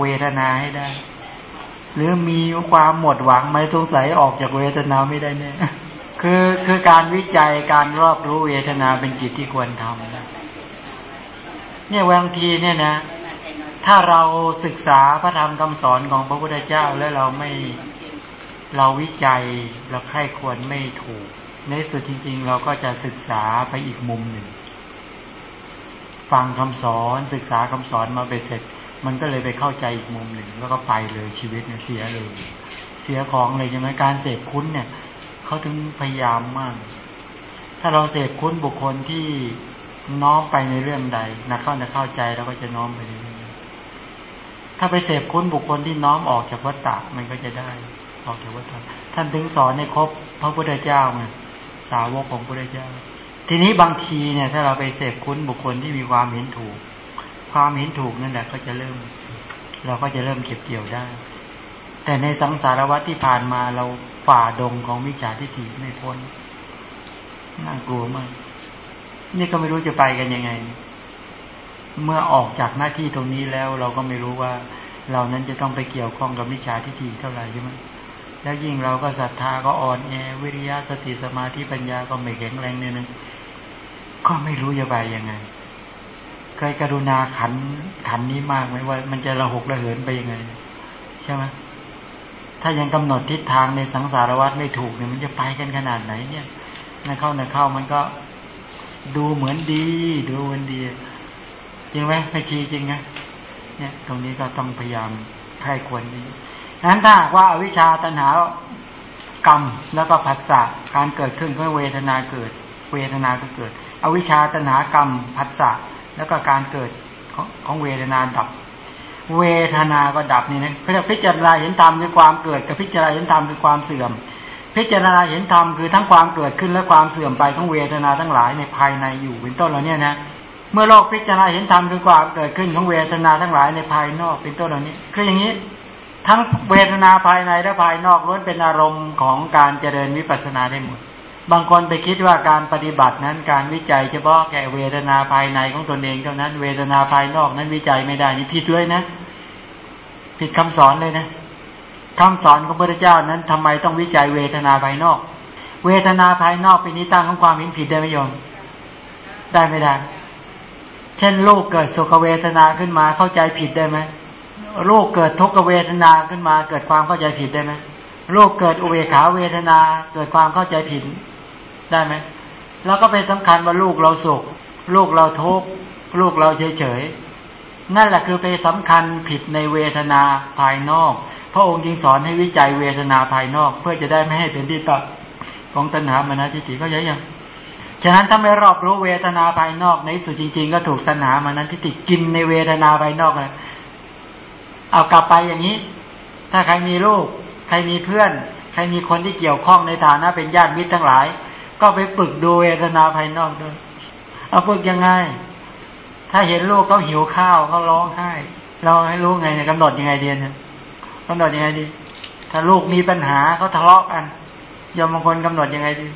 เวทนาให้ได้ หรือมีความหมดหวังไหมสงสัยออกจากเวทนาไม่ได้เนี่ยคือคือการวิจัยการรอบรู้เวทนาเป็นกิจที่ควรทำนะเนี่ยบางทีเนี่ยนะ ถ้าเราศึกษาพระธรรมคำสอนของพระพุทธเจ้าแล้วเราไม่เราวิจัยเราใคร่ควรไม่ถูก ในสุดจริง ๆ เราก็จะศึกษาไปอีกมุมหนึ่ง ฟังคำสอนศึกษาคำสอนมาไปเสร็จ มันก็เลยไปเข้าใจอีกมุมหนึ่ง แล้วก็ไปเลยชีวิตเนี่ยเสียเลย เสียของเลยใช่ไหมการเสพคุ้นเนี่ยเขาถึงพยายามมาก ถ้าเราเสพคุ้นบุคคลที่น้อมไปในเรื่องใดนักเข้าจะเข้าใจแล้วก็จะน้อมไปเรื่อยถ้าไปเสพคุ้นบุคคลที่น้อมออกจากวัฏฏะมันก็จะได้ออกจากวัฏฏะท่านถึงสอนในครบพระพุทธเจ้าไงสาวกของพระพุทธเจ้า ทีนี้บางทีเนี่ย ถ้าเราไปเสพคุ้นบุคคลที่มีความเห็นถูก ความเห็นถูกนั่นแหละก็จะเริ่ม เราก็จะเริ่มเก็บเกี่ยวได้ แต่ในสังสารวัตที่ผ่านมาเราฝ่าดงของมิจฉาทิฏฐิไม่พ้นน่ากลัวมาก นี่ก็ไม่รู้จะไปกันยังไง เมื่อออกจากหน้าที่ตรงนี้แล้ว เราก็ไม่รู้ว่า เรานั้นจะต้องไปเกี่ยวข้องกับมิจฉาทิฏฐิเท่าไหร่ใช่ไหมแล้วยิ่งเราก็ศรัทธาก็อ่อนแอวิริยะสติสมาธิปัญญาก็ไม่แข็งแรงเนี่ยนะก็ไม่รู้จะไปยังไง เคยกรุณาขันขันนี้มากไหมว่ามันจะระหกระเหินไปยังไง ใช่ไหมถ้ายังกำหนดทิศทางในสังสารวัฏไม่ถูกเนี่ยมันจะไปกันขนาดไหนเนี่ยนเข้าในเข้ามันก็ดูเหมือนดี ดูเหมือนดีจริงไหมไม่ชี้จริงไงเนี่ย ตรงนี้ก็ต้องพยายามใครควรดีนั้นถ้าว่าอวิชชาตัณหากรรมแล้วก็ผัสสะการเกิดขึ้นเพื่อเวทนาเกิด เวทนาก็เกิด อวิชชาตัณหากรรมผัสสะ แล้วก็การเกิดของเวทนาดับ เวทนาก็ดับนี่นะเขาจะพิจารณาเห็นธรรมคือความเกิดกับพิจารณาเห็นธรรมคือความเสื่อม พิจารณาเห็นธรรมคือทั้งความเกิดขึ้นและความเสื่อมไปของเวทนาทั้งหลายในภายในอยู่เป็นต้นเราเนี่ยนะเมื่อโลกพิจารณาเห็นธรรมคือความเกิดขึ้นของเวทนาทั้งหลายในภายนอกเป็นต้นเหล่านี้ คืออย่างนี้ ทั้งเวทนาภายในและภายนอกล้วนเป็นอารมณ์ของการเจริญวิปัสสนาได้หมด บางคนไปคิดว่าการปฏิบัตินั้นการวิจัยเฉพาะแก่เวทนาภายในของตนเองเท่านั้น เวทนาภายนอกนั้นวิจัยไม่ได้นี่ผิดเลยนะ ผิดคำสอนเลยนะคำสอนของพระเจ้านั้นทำไมต้องวิจัยเวทนาภายนอก เวทนาภายนอกเป็นนิตั้งของความเห็นผิดได้ไหมโยมได้ไม่ได้ เช่นลูกเกิดสุขเวทนาขึ้นมาเข้าใจผิดได้ไหมลูกเกิดทุกขเวทนาขึ้นมา เกิดความเข้าใจผิดได้ไหมลูกเกิดอุเบกขาเวทนา เกิดความเข้าใจผิด ได้ไหมแล้วก็ไปสำคัญว่าลูกเราสุข ลูกเราทุกข์ลูกเราเฉยเฉยนั่นแหละคือไปสำคัญผิดในเวทนาภายนอก พระองค์จึงสอนให้วิจัยเวทนาภายนอก เพื่อจะได้ไม่ให้เป็นที่ตัดของตัณหามานาทิฏฐิก็เยอะยังฉะนั้นถ้าไม่รอบรู้เวทนาภายนอกในสุดจริง ๆ ก็ถูกตัณหามานั้นทิฏฐิกินในเวทนาภายนอกเลยเอากลับไปอย่างนี้ ถ้าใครมีลูก ใครมีเพื่อน ใครมีคนที่เกี่ยวข้องในฐานะเป็นญาติมิตรทั้งหลาย ก็ไปฝึกดูเวทนาภายนอกด้วย เอาฝึกยังไง ถ้าเห็นลูกเขาหิวข้าวเขาร้องไห้ เราให้รู้ไงเนี่ยกำหนดยังไงเดียนกำหนดยังไงดี ถ้าลูกมีปัญหาเขาทะเลาะกันยอมบางคนกำหนดยังไงดี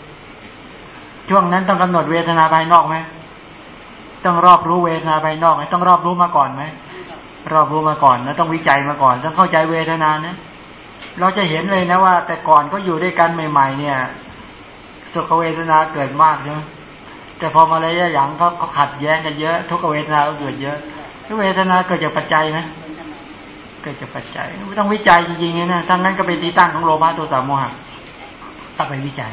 ช่วงนั้นต้องกำหนดเวทนาภายนอกไหมต้องรอบรู้เวทนาภายนอกไหมต้องรอบรู้มาก่อนไหมเรารู้มาก่อนแล้วต้องวิจัยมาก่อนต้องเข้าใจเวทนานะเราจะเห็นเลยนะว่า แต่ก่อนก็อยู่ด้วยกันใหม่ ๆ เนี่ย สุขเวทนาเกิดมากใช่ไหมแต่พอมาระยะหลังเขาเขาขัดแย้งกันเยอะ ทุกเวทนาเกิดเยอะ ทุกเวทนาเกิดจากปัจจัยไหมเกิดจากปัจจัยไม่ต้องวิจัยจริงๆนะทั้งนั้นก็เป็นที่ตั้งของโลภะโทสะโมหะต้องไปวิจัย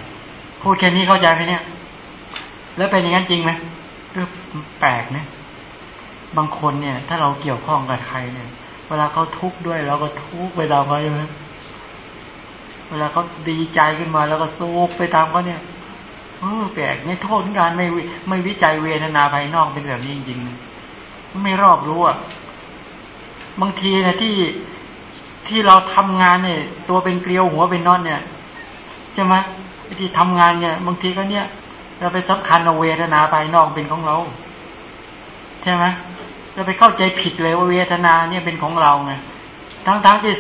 พูดแค่นี้เข้าใจไหมเนี่ย แล้วเป็นอย่างนั้นจริงไหมแปลกนะบางคนเนี่ย ถ้าเราเกี่ยวข้องกับใครเนี่ย เวลาเขาทุกข์ด้วยเราก็ทุกข์ไปตามเขาใช่ไหม เวลาเขาดีใจขึ้นมาแล้วก็สู้ไปตามเขาเนี่ยเออแปลกเนี่ยโทษการไม่ไม่วิจัยเวทนาภายนอกเป็นแบบนี้จริงๆไม่รอบรู้อะบางทีนะที่ที่เราทำงานเนี่ย ตัวเป็นเกลียวหัวเป็นนอนเนี่ยใช่ไหมที่ทำงานเนี่ย บางทีก็เนี่ย เราไปสำคัญเอาเวทนาภายนอกเป็นของเรา ใช่ไหมจะไปเข้าใจผิดเลยว่าเวทนาเนี่ยเป็นของเราไงทั้งๆที่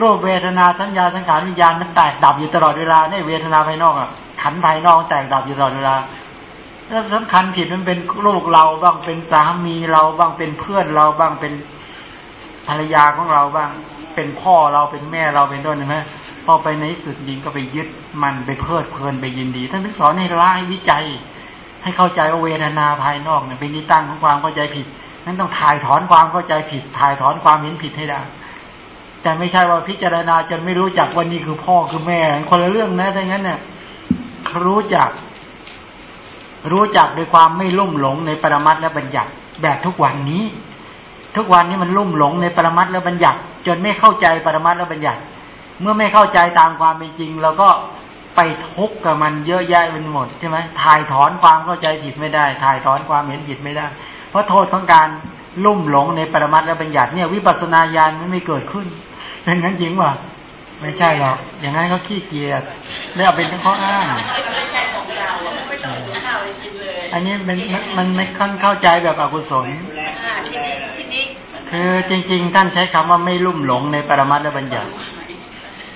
รูปเวทนาสัญญาสังขารวิญญาณมันแตกดับอยู่ตลอดเวลาเนี่ยเวทนาภายนอกอะขันภายนอกแตกดับอยู่ตลอดเวลาแล้วสำคัญผิดมันเป็นลูกเราบ้างเป็นสามีเราบ้างเป็นเพื่อนเราบ้างเป็นภรรยาของเราบ้าง เป็นพ่อเราเป็นแม่เราเป็นต้นใช่ไหมพอไปในสุดยิงก็ไปยึดมันไปเพลิดเพลินไปยินดีท่านถึงสอนให้ละให้วิจัย ให้เข้าใจว่าเวทนาภายนอกเนี่ยเป็นที่ตั้งของความเข้าใจผิดนั้นต้องถ่ายถอนความเข้าใจผิด ถ่ายถอนความเห็นผิดให้ได้ แต่ไม่ใช่ว่าพิจารณาจนไม่รู้จักวันนี้คือพ่อคือแม่คนละเรื่องนะถ้างั้นเนี่ยรู้จัก รู้จักโดยความไม่ลุ่มหลงในปรมัตและบัญญัติแบบทุกวันนี้ ทุกวันนี้มันลุ่มหลงในปรมัตและบัญญัติ จนไม่เข้าใจปรมัตและบัญญัติ เมื่อไม่เข้าใจตามความเป็นจริงเราก็ไปทุกข์กับมันเยอะแยะเป็นหมดใช่ไหมถ่ายถอนความเข้าใจผิดไม่ได้ ถ่ายถอนความเห็นผิดไม่ได้ เพราะโทษของการลุ่มหลงในปรมัตและบัญญัติเนี่ยวิปัสสนาญาณมันไม่เกิดขึ้นเป็นงั้นจริงว่ะไม่ใช่หรอกอย่างนั้นเขาขี้เกียจไม่เอาเป็นข้ออ้างไม่ใช่ของเราไม่ต้องข้าวกินเลยอันนี้มันมันไม่ขั้นเข้าใจแบบอกุศลคือจริง ๆ ท่านใช้คำว่าไม่ลุ่มหลงในปรมัตและบัญญัติ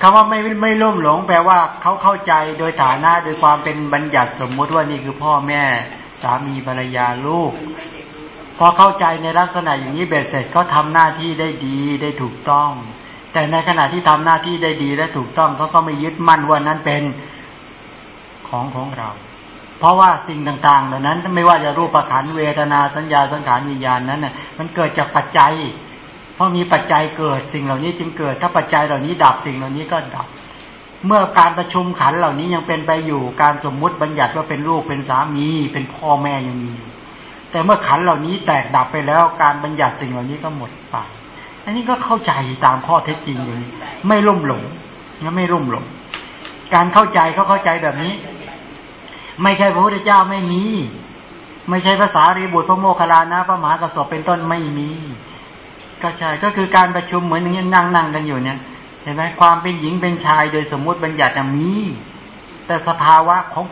คำว่าไม่ไม่ลุ่มหลง แปลว่าเขาเข้าใจโดยฐานะโดยความเป็นบัญญัติสมมุติว่านี่คือพ่อแม่ สามีภรรยาลูก พอเข้าใจในลักษณะอย่างนี้เบ็ดเสร็จเขาทาหน้าที่ได้ดีได้ถูกต้อง แต่ในขณะที่ทำหน้าที่ได้ดีและถูกต้องเขาก็ไม่ยึดมั่นว่านั้นเป็นของของเรา เพราะว่าสิ่งต่างๆ เหล่านั้นไม่ว่าจะรูปขันเวทนาสัญญาสังขารวิญญาณนั้นน่ะมันเกิดจากปัจจัย เพราะมีปัจจัยเกิดสิ่งเหล่านี้จึงเกิด ถ้าปัจจัยเหล่านี้ดับสิ่งเหล่านี้ก็ดับ เมื่อการประชุมขันเหล่านี้ยังเป็นไปอยู่การสมมุติบัญญัติว่าเป็นลูกเป็นสามี เป็นพ่อแม่ยังมี แต่เมื่อขันเหล่านี้แตกดับไปแล้วการบัญญัติสิ่งเหล่านี้ก็หมดไป อันนี้ก็เข้าใจตามข้อเท็จจริงอย่ไม่ล่มหลงนะไม่ล่มหลง การเข้าใจเขาเข้าใจแบบนี้ ไม่ใช่พระพุทธเจ้าไม่มี ไม่ใช่ภาษารีบุตรพระโมคคัลลานะพระมหากระสบเป็นต้นไม่มีก็ใช่ก็คือการประชุมเหมือนอย่างนี้นั่งนั่งกันอยู่เนี่ยเห็นไหมความเป็นหญิงเป็นชายโดยสมมุติบัญญัติมีแต่สภาวะของ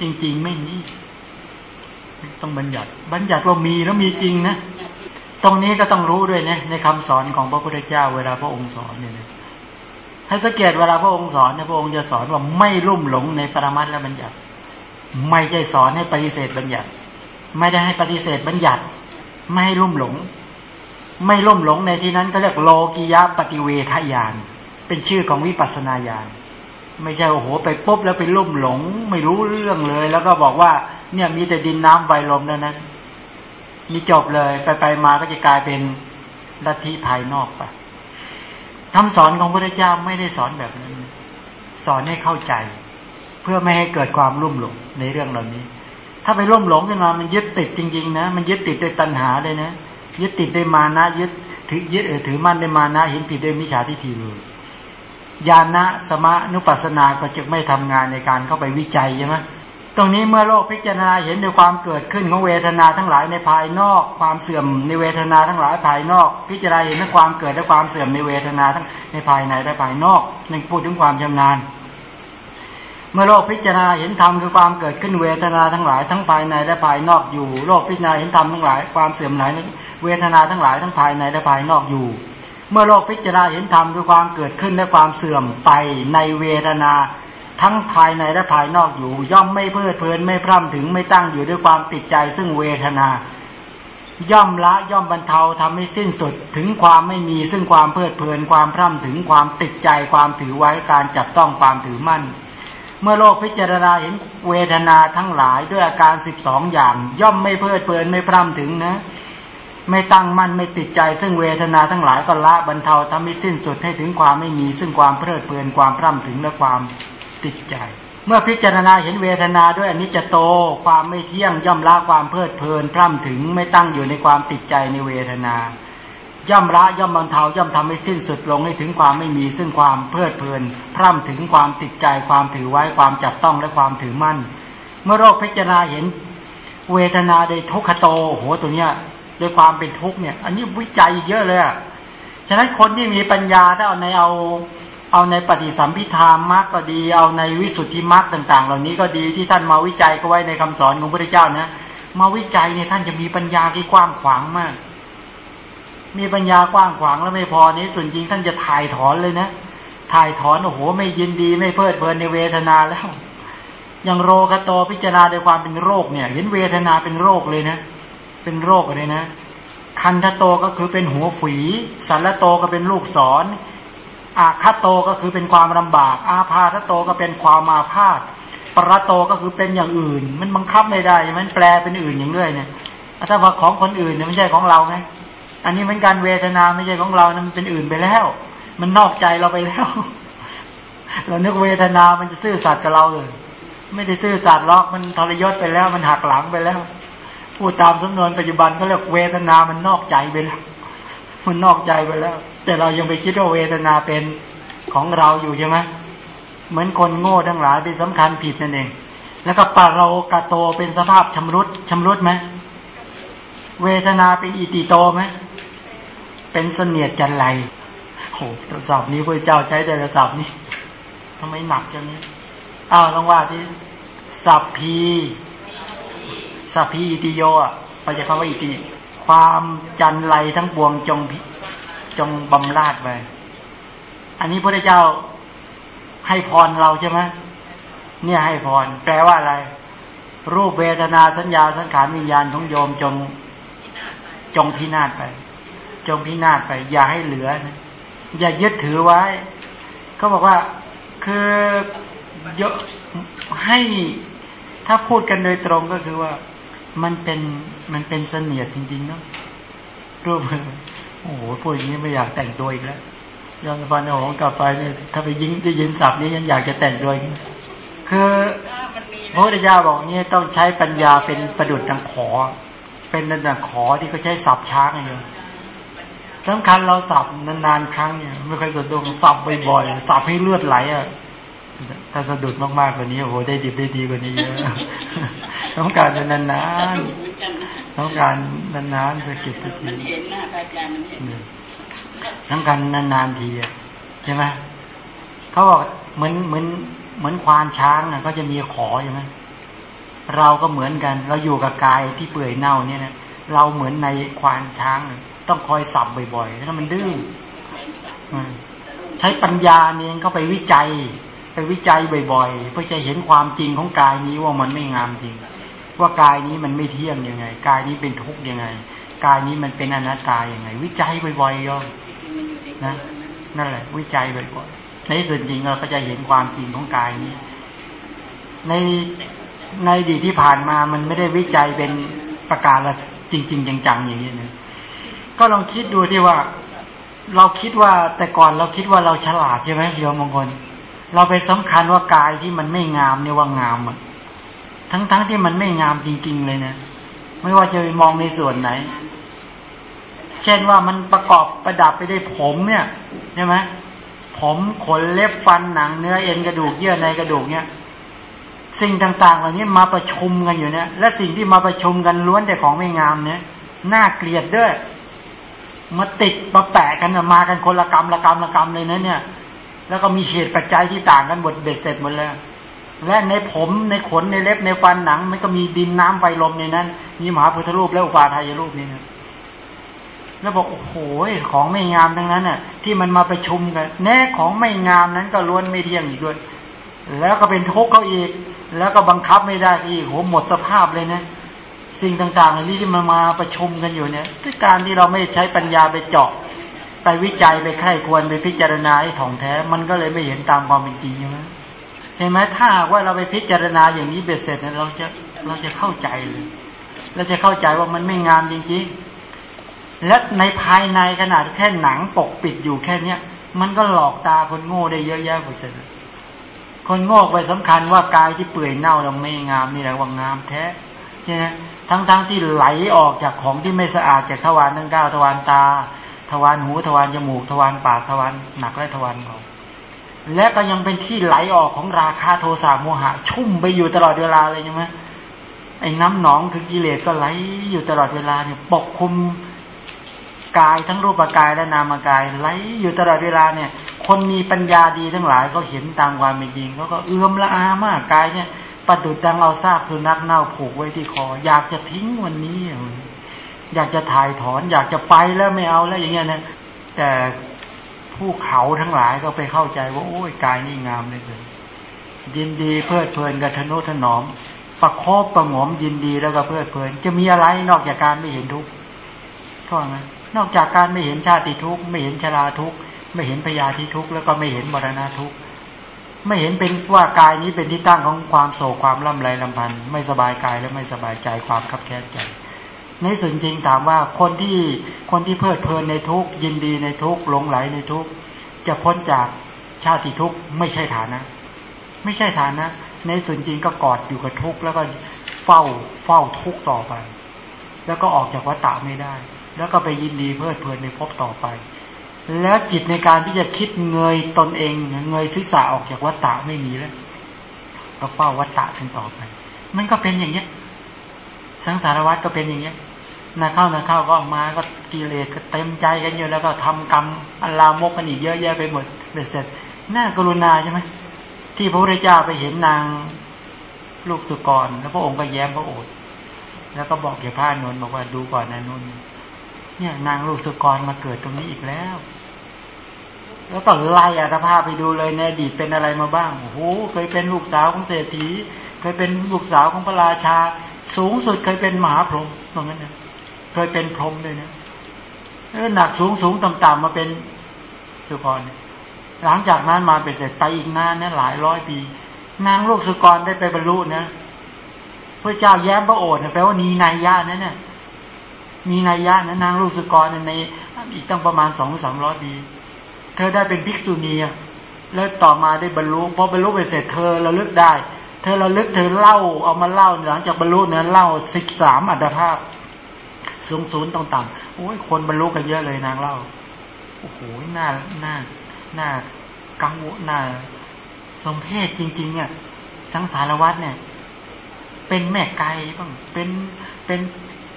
จริง ๆ ไม่มี ต้องบัญญัติ บัญญัติว่ามีแล้วมีจริงนะ ตรงนี้ก็ต้องรู้ด้วยนะในคำสอนของพระพุทธเจ้าเวลาพระองค์สอนเนี่ยให้สังเกตเวลาพระองค์สอนเนี่ยพระองค์จะสอนว่าไม่ลุ่มหลงในปรมัตและบัญญัติ ไม่ใช่สอนให้ปฏิเสธบัญญัติ ไม่ได้ให้ปฏิเสธบัญญัติ ไม่ให้ลุ่มหลง ไม่ลุ่มหลงในที่นั้นเขาเรียกโลกิยะปฏิเวทญาณเป็นชื่อของวิปัสสนาญาณ ไม่ใช่โอ้โหไปปุ๊บแล้วไปลุ่มหลง ไม่รู้เรื่องเลย แล้วก็บอกว่า เนี่ยมีแต่ดินน้ำไฟลมเท่านั้นมีจบเลยไปไปมาก็จะกลายเป็นลัทธิภายนอกไปคำสอนของพระเจ้าไม่ได้สอนแบบนั้น สอนให้เข้าใจ เพื่อไม่ให้เกิดความรุ่มหลงในเรื่องเหล่านี้ ถ้าไปรุ่มหลงขึ้นมามันยึดติดจริง ๆ นะ มันยึดติดด้วยตัณหาเลยนะยึดติดด้วยมานะยึดถือยึดเออถือมั่นด้วยมานะเห็นผิดด้วยมิจฉาทิฏฐิเลย ญาณสมะนุปัสสนาก็จะไม่ทำงานในการเข้าไปวิจัยใช่ไหมตรงนี้เมื่อโลกพิจารณาเห็นในความเกิดขึ้นของเวทนาทั้งหลายในภายนอก ความเสื่อมในเวทนาทั้งหลายภายนอก พิจารณาเห็นในความเกิดและความเสื่อมในเวทนาทั้งในภายในและภายนอกในพูดถึงความชำนาญ เมื่อโลกพิจารณาเห็นธรรมคือความเกิดขึ้นเวทนาทั้งหลายทั้งภายในและภายนอกอยู่ โลกพิจารณาเห็นธรรมทั้งหลายความเสื่อมหลายเวทนาทั้งหลายทั้งภายในและภายนอกอยู่ เมื่อโลกพิจารณาเห็นธรรมคือความเกิดขึ้นและความเสื่อมไปในเวทนา ทั้งภายในและภายนอกอยู่ ย่อมไม่เพลิดเพลินไม่พร่ำถึงไม่ตั้งอยู่ด้วยความติดใจซึ่งเวทนา ย่อมละย่อมบรรเทาทำให้สิ้นสุดถึงความไม่มีซึ่งความเพลิดเพลินความพร่ำถึงความติดใจความถือไว้การจับต้องความถือมั่น เมื่อโลกพิจารณาเห็นเวทนาทั้งหลายด้วยอาการสิบสองอย่าง ย่อมไม่เพลิดเพลินไม่พร่ำถึงนะ ไม่ตั้งมั่นไม่ติดใจ ซึ่งเวทนาทั้งหลายก็ละบรรเทาทำให้สิ้นสุดให้ถึงความไม่มีซึ่งความเพลิดเพลินความพร่ำถึงและความติดใจ เมื่อพิจารณาเห็นเวทนาด้วยอนิจจโต ความไม่เที่ยงย่อมละความเพลิดเพลินพร่ำถึงไม่ตั้งอยู่ในความติดใจในเวทนา ย่อมละย่อมบรรเทาย่อมทำให้สิ้นสุดลงให้ถึงความไม่มีซึ่งความเพลิดเพลินพร่ำถึงความติดใจความถือไว้ความจับต้องและความถือมั่น เมื่อโรคพิจารณาเห็นเวทนาโดยทุกขโตโอ้โหตัวเนี้ย โดยความเป็นทุกข์เนี่ย อันนี้วิจัยเยอะเลยอะฉะนั้นคนที่มีปัญญาถ้าเอาในเอาเอาในปฏิสัมพิธามรรคก็ดี เอาในวิสุทธิมรรคต่าง ๆ เหล่านี้ก็ดีที่ท่านมาวิจัยก็ไว้ในคำสอนของพระเจ้านะมาวิจัยเนี่ยท่านจะมีปัญญาที่กว้างขวางมาก มีปัญญากว้างขวางแล้วไม่พอนี้ส่วนจริงท่านจะถ่ายถอนเลยนะถ่ายถอนโอ้โหไม่ยินดีไม่เพลิดเพลินในเวทนาแล้วอย่างโรคโตพิจารณาโดยความเป็นโรคเนี่ย เห็นเวทนาเป็นโรคเลยนะ เป็นโรคเลยนะ คันทโตก็คือเป็นหัวฝีสันละโตก็เป็นลูกศรอาคาโตก็คือเป็นความลำบาก อาพาทโตก็เป็นความมาพาดปรโตก็คือเป็นอย่างอื่น มันบังคับไม่ได้ มันแปลเป็นอื่นอย่างเรื่อยเนี่ยถ้าว่าของคนอื่นเนี่ยไม่ใช่ของเราไงอันนี้มันการเวทนาไม่ใช่ของเรานะมันเป็นอื่นไปแล้ว มันนอกใจเราไปแล้ว เรานึกเวทนามันจะซื่อสัตย์กับเราเลย ไม่ได้ซื่อสัตย์หรอกมันทรยศไปแล้ว มันหักหลังไปแล้ว พูดตามสำนวนปัจจุบันก็เรียกเวทนามันนอกใจไปแล้วมันนอกใจไปแล้ว แต่เรายังไปคิดว่าเวทนาเป็นของเราอยู่ใช่ไหมเหมือนคนโง่ทั้งหลายไปสำคัญผิดนั่นเอง แล้วก็ปาเรากาโตเป็นสภาพชำรุดชำรุดไหมเวทนาเป็นอิติโตไหมเป็นเสนียดจันไรโอ้ตัวสอบนี้พระเจ้าใช้แต่ละสับนี้ทำไมหนักจังนี้อ้าวลองว่าที่สัพพี สัพพีอิติโยอะไปจะคำว่าอิติ ความจันไรทั้งปวงจงจงบำราดไป อันนี้พระเจ้าให้พรเราใช่ไหมเนี่ยให้พร แปลว่าอะไร รูปเวทนาสัญญาสังขารวิญญาณของโยมจงจงพินาศไป จงพินาศไป อย่าให้เหลือนะอย่ายึดถือไว้ เขาบอกว่าคือเยอะให้ถ้าพูดกันโดยตรงก็คือว่า มันเป็นมันเป็นเสนียดจริงๆเนาะรูปโอ้โหพูดอย่างนี้ไม่อยากแต่งตัวอีกแล้วย้อนฟันเอาของกลับไปเนี่ยถ้าไปยิงจะยินสับนี้ยังอยากจะแต่งตัวอีกคือพระพุทธเจ้าบอกเนี่ยต้องใช้ปัญญาเป็นประดุจดังขอ เป็นดังขอที่เขาใช้สับช้างอย่างสำคัญเราสับนานๆครั้งเนี่ยไม่เคยสะดุ้งสับบ่อยๆสับให้เลือดไหลอะ ถ้าสะดุดมากๆกว่านี้โอ้โหได้ดีได้ดีกว่านี้เยอะต้องการนานๆต้องการนานๆสะกิดสักทีมันเห็นหน้าพระอาจารย์มันเห็นต้องการนานๆทีใช่ไหมเขาบอกเหมือนเหมือนเหมือนควานช้างอะก็จะมีขอใช่ไหมเราก็เหมือนกัน เราอยู่กับกายที่เปื่อยเน่าเนี่ยนะเราเหมือนในควานช้าง ต้องคอยสับบ่อยๆถ้ามันดื้อใช้ปัญญาเนี่ยเข้าไปวิจัย ไปวิจัยบ่อยๆ เพื่อจะเห็นความจริงของกายนี้ว่ามันไม่งามจริง ว่ากายนี้มันไม่เที่ยงยังไง กายนี้เป็นทุกข์ยังไง กายนี้มันเป็นอนัตตายังไง วิจัยบ่อยๆย่อนะนั่นแหละ วิจัยบ่อยๆในส่วนจริงเราก็จะเห็นความจริงของกายนี้ ในในอดีตที่ผ่านมามันไม่ได้วิจัยเป็นประการละจริง ๆ จังๆอย่างนี้นะก็ลองคิดดูที่ว่า เราคิดว่าแต่ก่อนเราคิดว่าเราฉลาดใช่ไหมโยมมงคล เราไปสำคัญว่ากายที่มันไม่งามเนี่ยว่างามอะทั้งๆทที่มันไม่งามจริง ๆ เลยนะไม่ว่าจะไปมองในส่วนไหน เช่นว่ามันประกอบประดับไปด้วยผมเนี่ยใช่ไหมผมขนเล็บฟันหนังเนื้อเอ็นกระดูกเยื่อในกระดูกเนี่ยสิ่งต่าง ๆ เหล่านี้มาประชุมกันอยู่เนี่ย และสิ่งที่มาประชุมกันล้วนแต่ของไม่งามเนี่ยน่าเกลียดด้วยมาติดมาแปะกันมากันคนละกรรมละกรรมละกรรมเลยนะเนี่ย แล้วก็มีเหตุปัจจัยที่ต่างกันหมดเบ็ดเสร็จหมดแล้วและในผมในขนในเล็บในฟันหนัง มันก็มีดินน้ำไฟลมในนั้น มีมหาพุทธรูปและอุปาทายรูปนี่นะแล้วบอกโอ้โหของไม่งามทั้งนั้นน่ะ ที่มันมาประชุมกัน แน่ของไม่งามนั้นก็ล้วนไม่เที่ยงอีกด้วย แล้วก็เป็นทุกข์เขาอีก แล้วก็บังคับไม่ได้อีกโหหมดสภาพเลยนะสิ่งต่างๆนี้ที่มันมาประชุมกันอยู่เนี่ยที่การที่เราไม่ใช้ปัญญาไปเจาะ ไปวิจัยไปใคร่ควรไปพิจารณาให้ถ่องแท้ มันก็เลยไม่เห็นตามความเป็นจริงใช่ไหมเห็นไหมถ้าว่าเราไปพิจารณาอย่างนี้เบ็ดเสร็จเนี่ยเราจะเราจะเข้าใจเลยเราจะเข้าใจว่ามันไม่งามจริงๆ และในภายในขนาดแค่หนังปกปิดอยู่แค่เนี้ยมันก็หลอกตาคนโง่ได้เยอะแยะไปเสร็จคนโง่ไปสำคัญว่ากายที่เปื่อยเน่าเราไม่งามนี่แหละว่างามแท้ใช่ไหมทั้งๆทที่ไหลออกจากของที่ไม่สะอาดจากทวารทั้งเก้าทวารตา ทวารหูทวารจมูกทวารปากทวารหนักและทวารเบาและก็ยังเป็นที่ไหลออกของราคาโทสะโมหะ ชุ่มไปอยู่ตลอดเวลาเลยใช่ไหมไอ้น้ำหนองคือกิเลสก็ไหลอยู่ตลอดเวลาเนี่ยปกคลุมกายทั้งรูปกายและนามกายไหลอยู่ตลอดเวลาเนี่ย คนมีปัญญาดีทั้งหลายก็เห็นตามความเป็นจริงเขาก็เอื้อมละอามากกายเนี่ยประดุดดังเอาซากสุนัขเน่าผูกไว้ที่คอ อยากจะทิ้งวันนี้อยา อยากจะถ่ายถอน อยากจะไปแล้วไม่เอาแล้วอย่างเงี้ยนะแต่ผู้เขาทั้งหลายก็ไปเข้าใจว่า โอ้ยกายนี่งามเลยเลยยินดีเพลิดเพลินกับทนุถนอม ประคบประงมยินดีแล้วก็เพลิดเพลิน จะมีอะไรนอกจากการไม่เห็นทุกข์ก็ไงนอกจากการไม่เห็นชาติทุกข์ไม่เห็นชราทุกข์ไม่เห็นพยาธิทุกข์แล้วก็ไม่เห็นมรณะทุกข์ไม่เห็นเป็นว่ากายนี้เป็นที่ตั้งของความโศกความล่ำไรลำพันธ์ไม่สบายกายและไม่สบายใจความคับแค้นใจ ในส่วนจริงถามว่าคนที่คนที่เพลิดเพลินในทุกยินดีในทุกหลงไหลในทุกจะพ้นจากชาติทุกไม่ใช่ฐานะ ไม่ใช่ฐานะ ในส่วนจริงก็กอดอยู่กับทุกแล้วก็เฝ้าเฝ้าทุกต่อไป แล้วก็ออกจากวัฏฏะไม่ได้ แล้วก็ไปยินดีเพลิดเพลินในภพต่อไป แล้วจิตในการที่จะคิดเงยตนเองเงยศีรษะออกจากวัฏฏะไม่มีแล้วก็เฝ้าวัฏฏะกันต่อไป มันก็เป็นอย่างเนี้ยสังสารวัฏก็เป็นอย่างเนี้ย นาเข้านาเข้าก็มาก็กิเลสก็เต็มใจกันอยู่แล้วก็ทำกรรมอันลามกกันอีกเยอะแยะไปหมดเบ็ดเสร็จน่ากรุณาใช่ไหมที่พระพุทธเจ้าไปเห็นนางลูกสุกร แล้วพระองค์ก็แย้มพระโอษฐ์แล้วก็บอกแก่พระนนท์บอกว่าดูก่อนนะนนท์เนี่ยนางลูกสุกรมาเกิดตรงนี้อีกแล้ว แล้วก็ไล่อัตภาพไปดูเลยในอดีตเป็นอะไรมาบ้างโอ้โหเคยเป็นลูกสาวของเศรษฐี เคยเป็นลูกสาวของพระราชา สูงสุดเคยเป็นมหาพรหมตรงนั้นนะ เคยเป็นพรหมเลยนะหนักสูงสูงต่ำต่ำมาเป็นสุกรหลังจากนั้นมาเป็นเสร็จไปอีกนานนะหลายร้อยปี นางลูกสุกรได้ไปบรรลุนะพระเจ้าแย้มพระโอษฐ์แปลว่านีนายยะนั่นน่ะมีนายยะนะนางลูกสุกรในอีกตั้งประมาณสองสามร้อยปี เธอได้เป็นภิกษุณีแล้วต่อมาได้บรรลุพอบรรลุไปเสร็จเธอระลึกได้ เธอระลึกเธอเล่าเอามาเล่าหลังจากบรรลุเนี่ยเล่าสิบสามอัตภาพ สูงศูนย์ต่างๆโอ้ยคนบรรลุกันเยอะเลยนางเล่าโอ้โหหน้าหน้าหน้ากังวลหน้าสมเพศจริง ๆ เนี่ย สังสารวัตรเนี่ย เป็นแม่ไก่บ้างเป็นเป็น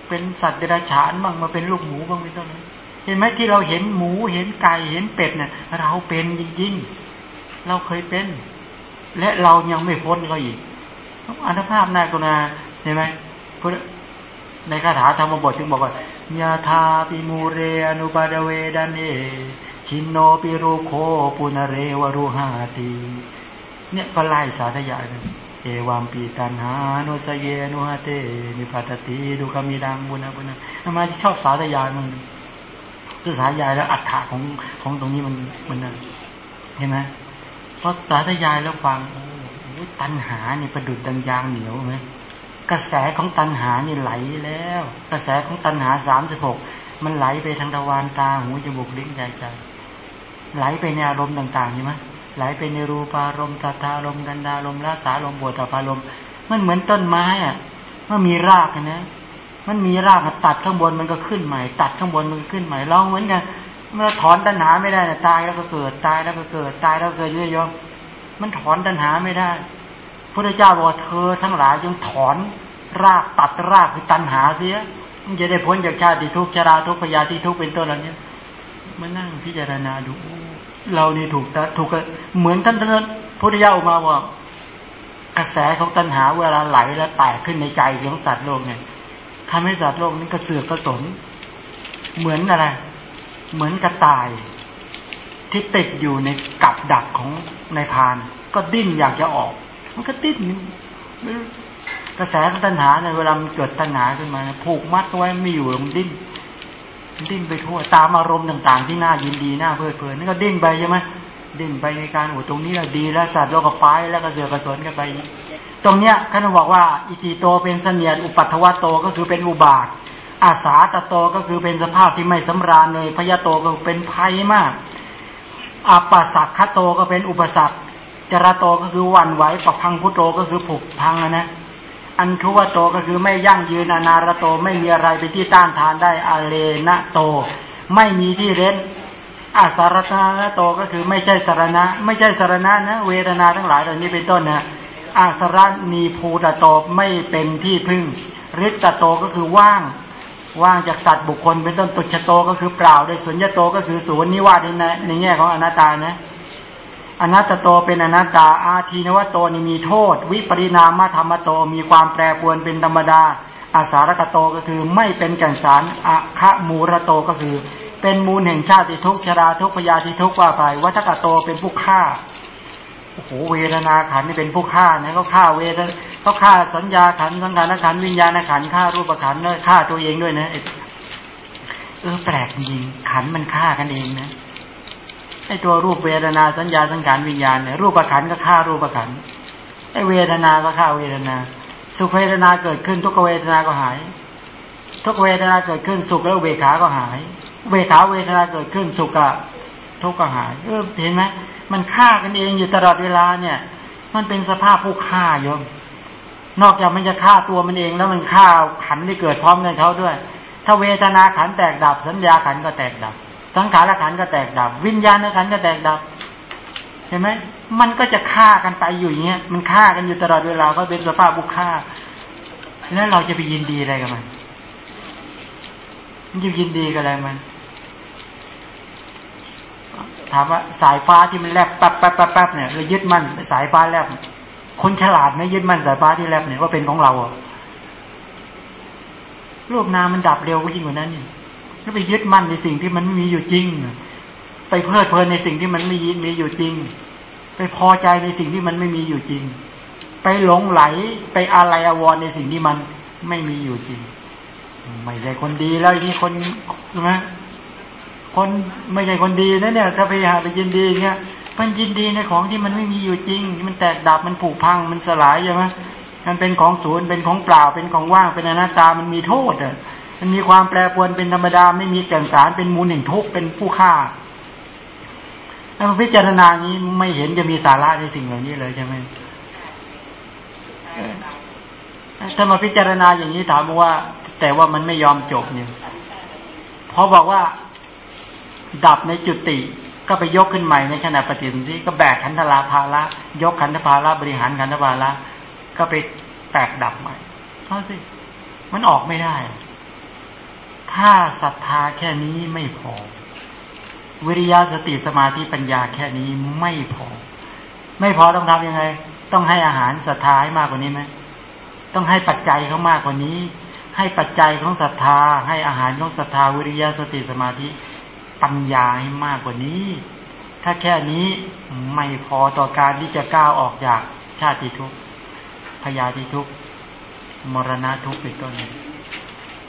เป็นสัตว์เดรัจฉานบ้างมาเป็นลูกหมูบ้างไม่ต้องเลยเห็นไหมที่เราเห็นหมูเห็นไก่เห็นเป็ดเนี่ย เราเป็นจริงๆ เราเคยเป็น และเรายังไม่พ้นก็อีกอนุภาพนากนาเห็นไหม ในคาถาธรรมบทจึงบอกว่ายาธาปิมูเรอนุปาดเวดันเอชินโนปิโรโคปุนเรวรุหาตีเนี่ยก็ไล่สาธยายเลยเอวามปีตันหาโนสเยนุหเตนิพัตติดูคามีดังบุญนะบุญนะทำไมชอบสาธยายมันคือสาธยายแล้วอัฏฐะของของตรงนี้มันมันนั่นเห็นไหมพอสาธยายแล้วฟังตัณหานี่ประดุดดังยางเหนียวไหม กระแสของตัณหานี่ไหลแล้ว กระแสของตัณหาสามสิบหกมันไหลไปทางตะวันตาหูจมูกลิ้นใจใจ ไหลไปในอารมณ์ต่างๆใช่ไหมไหลไปในรูปารมณ์ตาตารมณ์กันดารมณ์รสารมณ์บวตาารมณ์มันเหมือนต้นไม้อะมันมีรากนะ มันมีรากตัดข้างบนมันก็ขึ้นใหม่ ตัดข้างบนมันขึ้นใหม่ลองเหมือนกันเมื่อถอนตัณหาไม่ได้นะตายแล้วก็เกิดตายแล้วก็เกิดตายแล้วเกิดเรื่อยๆมันถอนตัณหาไม่ได้ พระเจ้าบอกเธอทั้งหลายจงถอนรากตัดรากคือตัณหาเสียมันจะได้พ้นจากชาติทุกข์ชราทุกข์พยาธิทุกข์เป็นต้นเหล่านี้มานั่งพิจารณาดู เรานี่ถูกถูกเหมือนท่านท่านพุทธเจ้ามาว่ากระแสของตัณหาเวลาไหลแล้วแตกขึ้นในใจของสัตว์โลกเนี่ยทำให้สัตว์โลกนี้กระเสือกกระสน เหมือนอะไร เหมือนกระต่ายที่ติดอยู่ในกับดักของในพาน ก็ดิ้นอยากจะออก มันก็ดิ้นกระแสตัณหาในเวลามันเกิดตัณหาขึ้นมาผูกมัดไว้ไม่อยู่มันดิ้นดิ้นไปทั่วตามอารมณ์ต่างๆ ที่น่ายินดีน่าเพลิดเพลินนั่นก็ดิ้นไปใช่ไหมดิ้นไปในการโอ้ตรงนี้แหละดีแล้วสัตว์โลกไปแล้วก็เสือกระสนกันไป ตรงเนี้ยท่านบอกว่า อิติโตเป็นเสนียดอุปัตถวโตก็คือเป็นอุบาทอาสาตโตก็คือเป็นสภาพที่ไม่สำราญเลยพยาโตก็เป็นภัยมากอาปัสสักคโตก็เป็นอุปสรรค จระโตก็คือวันไหวปพังพุโตก็คือผุพังนะอันทุวโตก็คือไม่ยั่งยืนอนารโตไม่มีอะไรไปที่ต้านทานได้อาเลนะโต ไม่มีที่เร้นอาสารณะโตก็คือไม่ใช่สารณะ ไม่ใช่สารณะนะเวทนาทั้งหลายเหล่านี้เป็นต้นนะอาสารณีภูตโตไม่เป็นที่พึ่งฤทธโตก็คือว่าง ว่างจากสัตว์บุคคลเป็นต้นตุชโตก็คือเปล่าโดยสุญญโตก็คือศูนย์นิวาสในในแง่ของอนัตตานะ อนัตโตเป็นอนัตตา อาทีนวโตนี่มีโทษ วิปริณามธรรมโตมีความแปรปรวนเป็นธรรมดา อาสารกโตก็คือไม่เป็นแก่นสารอะคะมูรโตก็คือ เป็นมูลแห่งชาติทุกชราทุกพยาธิทุกว่าไปวัฏกโตเป็นผู้ฆ่าโอ้โหเวทนาขันนี่เป็นผู้ฆ่านะเขาฆ่าเวทเขาฆ่าสัญญาขันสังขารขันวิญญาณขันฆ่ารูปขันฆ่าตัวเองด้วยนะเออแปลกจริงขันมันฆ่ากันเองนะ ไอ้ตัวรูปเวทนาสัญญาสังขารวิญญาณเนี่ยรูปขันก็ฆ่ารูปขันไอ้เวทนาก็ฆ่าเวทนา สุขเวทนาเกิดขึ้นทุกเวทนาก็หาย ทุกเวทนาเกิดขึ้นสุขแล้วเวขาก็หาย เวขาเวทนาเกิดขึ้นสุขอะทุกก็หายเออเห็นไหมมันฆ่ากันเองอยู่ตลอดเวลาเนี่ย มันเป็นสภาพผู้ฆ่าโยมนอกจากมันจะฆ่าตัวมันเองแล้วมันฆ่าขันที่เกิดพร้อมกันเขาด้วย ถ้าเวทนาขันแตกดับสัญญาขันก็แตกดับ สังขารขันก็แตกดับ วิญญาณขันก็แตกดับ เห็นไหมมันก็จะฆ่ากันไปอยู่อย่างเงี้ย มันฆ่ากันอยู่ตลอดเวลาก็เป็นสภาพบุคฆ่าแล้วเราจะไปยินดีอะไรกับมันมันจะยินดีกับอะไรมัน ถามว่าสายฟ้าที่มันแลบแป๊บแป๊บแป๊บแป๊บเนี่ยเรายึดมั่นสายฟ้าแลบคนฉลาดไม่ยึดมั่นสายฟ้าที่แลบเนี่ยว่าเป็นของเรารูปนามมันดับเร็วกว่ายิ่งกว่านั้นเนี่แล้วไปยึดมั่นในสิ่งที่มันไม่มีอยู่จริง ไปเพลิดเพลินในสิ่งที่มันไม่มีอยู่จริง ไปพอใจในสิ่งที่มันไม่มีอยู่จริง ไปหลงไหลไปอะไรอววรในสิ่งที่มันไม่มีอยู่จริง ไม่ใช่คนดีแล้วนี่คนใช่ไหมคนไม่ใช่คนดีนะเนี่ยถ้าไปหาไปยินดีเงี้ยมันยินดีในของที่มันไม่มีอยู่จริง มันแตกดับมันผุพังมันสลายใช่ไหมมันเป็นของศูนย์เป็นของเปล่าเป็นของว่างเป็นอนัตตามันมีโทษอะ มันมีความแปรปรวนเป็นธรรมดาไม่มีแก่นสารเป็นมูลแห่งทุกข์เป็นผู้ฆ่าถ้าพิจารณานี้ไม่เห็นจะมีสาระในสิ่งเหล่านี้เลยใช่ไหมถ้ามาพิจารณาอย่างนี้ถามว่า แต่ว่ามันไม่ยอมจบเนี่ยพอบอกว่าดับในจุติก็ไปยกขึ้นใหม่ในขณะปฏิสนธิก็แบกขันธลาภาระยกขันธภาระบริหารขันธภาระก็ไปแตกดับใหม่เอาสิมันออกไม่ได้ ถ้าศรัทธาแค่นี้ไม่พอ วิริยะสติสมาธิปัญญาแค่นี้ไม่พอ ไม่พอต้องทำยังไง ต้องให้อาหารศรัทธาให้มากกว่านี้ไหมต้องให้ปัจจัยเขามากกว่านี้ ให้ปัจจัยของศรัทธา ให้อาหารของศรัทธาวิริยะสติสมาธิปัญญาให้มากกว่านี้ ถ้าแค่นี้ไม่พอต่อการที่จะก้าวออกจากชาติทุกข์พยาธิทุกข์มรณะทุกข์เป็นต้น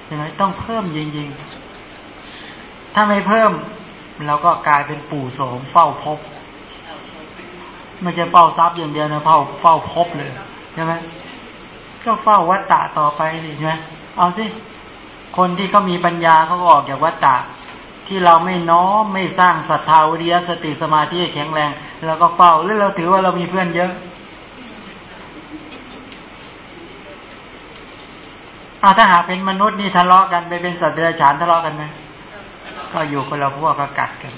ใช่ไหมต้องเพิ่มจริงๆ ถ้าไม่เพิ่มเราก็กลายเป็นปู่โสมเฝ้าพบไม่ใช่เฝ้าทรัพย์อย่างเดียวนะเฝ้าเฝ้าพบเลยใช่ไหมก็เฝ้าวัตตะต่อไปสิใช่ไหมเอาสิคนที่เขามีปัญญาเขาก็ออกจากวัตตะที่เราไม่น้อมไม่สร้างศรัทธาวิริยสติสมาธิแข็งแรง แล้วก็เฝ้าหรือเราถือว่าเรามีเพื่อนเยอะ อาถ้าหากเป็นมนุษย์นี่ทะเลาะกันไปเป็นสัตว์เดรัจฉานทะเลาะกันไหมก็อยู่คนเราพวกก็กัดกัน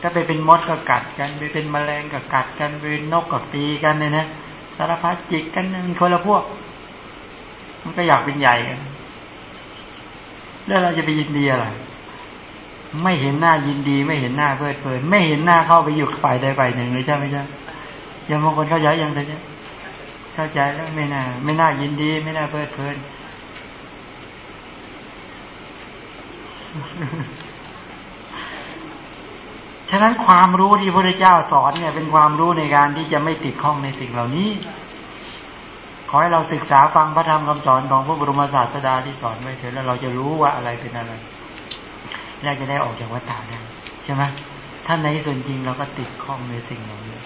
ถ้าไปเป็นมดก็กัดกัน ไปเป็นแมลงก็กัดกันไปเป็นนกก็ตีกันเลยนะสารพัดจิกกันมีคนละพวก มันก็อยากเป็นใหญ่กันแล้วเราจะไปยินดีอะไรไม่เห็นหน้ายินดี ไม่เห็นหน้าเพลิดเพลิน ไม่เห็นหน้าเข้าไปอยู่ฝ่ายใดฝ่ายหนึ่งเลยใช่ไหมใช่ยังบางคนเข้าใจยังไงเนี่ เข้าใจแล้วไม่น่า ไม่น่ายินดี ไม่น่าเพลิดเพลินฉะนั้นความรู้ที่พระเจ้าสอนเนี่ย เป็นความรู้ในการที่จะไม่ติดข้องในสิ่งเหล่านี้ ขอให้เราศึกษาฟังพระธรรมคำสอนของพระบรมศาสดาที่สอนไว้เถอะแล้วเราจะรู้ว่าอะไรเป็นอะไรเราจะได้ออกจากวัฏฏะได้ใช่ไหมถ้าในส่วนจริงเราก็ติดข้องในสิ่งเหล่านี้